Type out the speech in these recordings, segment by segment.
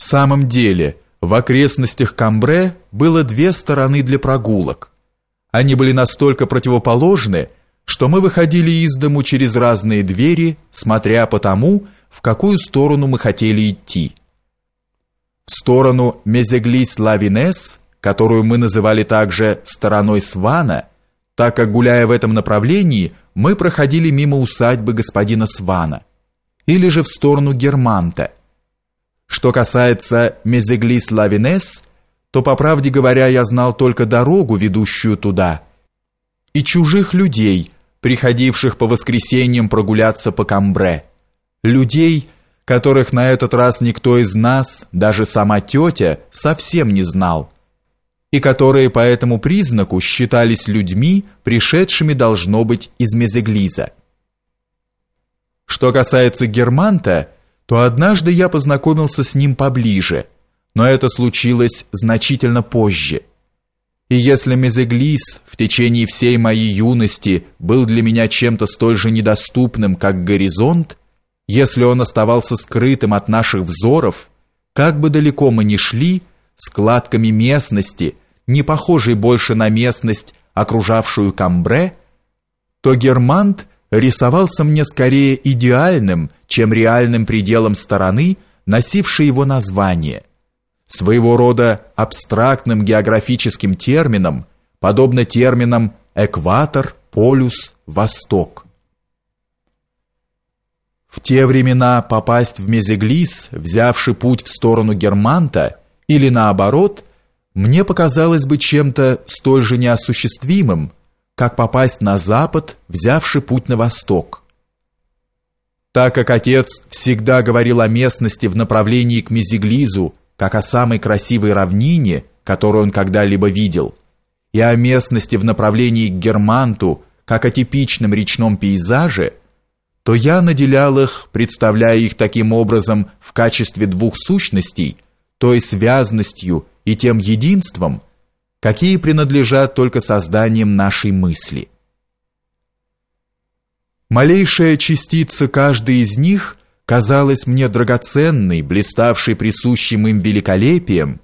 В самом деле, в окрестностях Камбре было две стороны для прогулок. Они были настолько противоположны, что мы выходили из дому через разные двери, смотря по тому, в какую сторону мы хотели идти. В сторону Мезеглис-Лавинес, которую мы называли также «стороной Свана», так как, гуляя в этом направлении, мы проходили мимо усадьбы господина Свана, или же в сторону Германта – что касается Мезеглис-Лавинес, то, по правде говоря, я знал только дорогу, ведущую туда, и чужих людей, приходивших по воскресеньям прогуляться по Камбре. Людей, которых на этот раз никто из нас, даже сама тетя, совсем не знал, и которые по этому признаку считались людьми, пришедшими, должно быть, из Мезеглиза. Что касается Германта, то однажды я познакомился с ним поближе, но это случилось значительно позже. И если Мезеглис в течение всей моей юности был для меня чем-то столь же недоступным, как горизонт, если он оставался скрытым от наших взоров, как бы далеко мы ни шли, складками местности, не похожей больше на местность, окружавшую Камбре, то Германт рисовался мне скорее идеальным, чем реальным пределом стороны, носившей его название, своего рода абстрактным географическим термином, подобно терминам экватор, полюс, восток. В те времена попасть в Мезеглис, взявший путь в сторону Германта, или наоборот, мне показалось бы чем-то столь же неосуществимым, как попасть на запад, взявший путь на восток. Так как отец всегда говорил о местности в направлении к Мезиглизу, как о самой красивой равнине, которую он когда-либо видел, и о местности в направлении к Германту, как о типичном речном пейзаже, то я наделял их, представляя их таким образом в качестве двух сущностей, той связностью и тем единством – какие принадлежат только созданием нашей мысли. Малейшая частица каждой из них казалась мне драгоценной, блиставшей присущим им великолепием,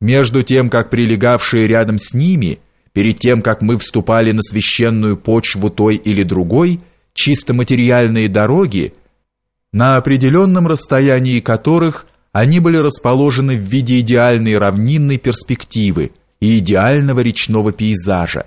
между тем, как прилегавшие рядом с ними, перед тем, как мы вступали на священную почву той или другой, чисто материальные дороги, на определенном расстоянии которых они были расположены в виде идеальной равнинной перспективы – и идеального речного пейзажа,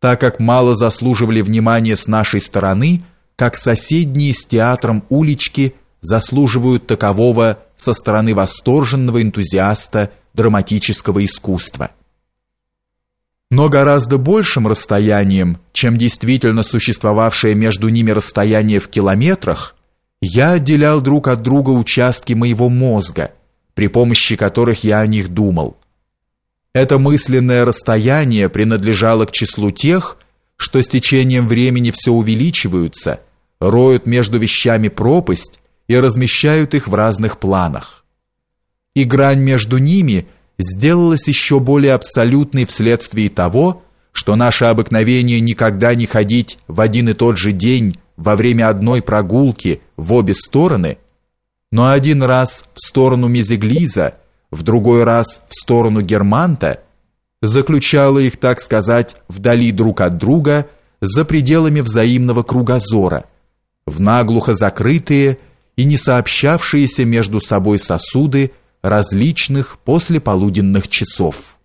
так как мало заслуживали внимания с нашей стороны, как соседние с театром улички заслуживают такового со стороны восторженного энтузиаста драматического искусства. Но гораздо большим расстоянием, чем действительно существовавшее между ними расстояние в километрах, я отделял друг от друга участки моего мозга, при помощи которых я о них думал. Это мысленное расстояние принадлежало к числу тех, что с течением времени все увеличиваются, роют между вещами пропасть и размещают их в разных планах. И грань между ними сделалась еще более абсолютной вследствие того, что наше обыкновение никогда не ходить в один и тот же день во время одной прогулки в обе стороны, но один раз в сторону Мезеглиза – в другой раз в сторону Германта, заключала их, так сказать, вдали друг от друга, за пределами взаимного кругозора, в наглухо закрытые и не сообщавшиеся между собой сосуды различных послеполуденных часов.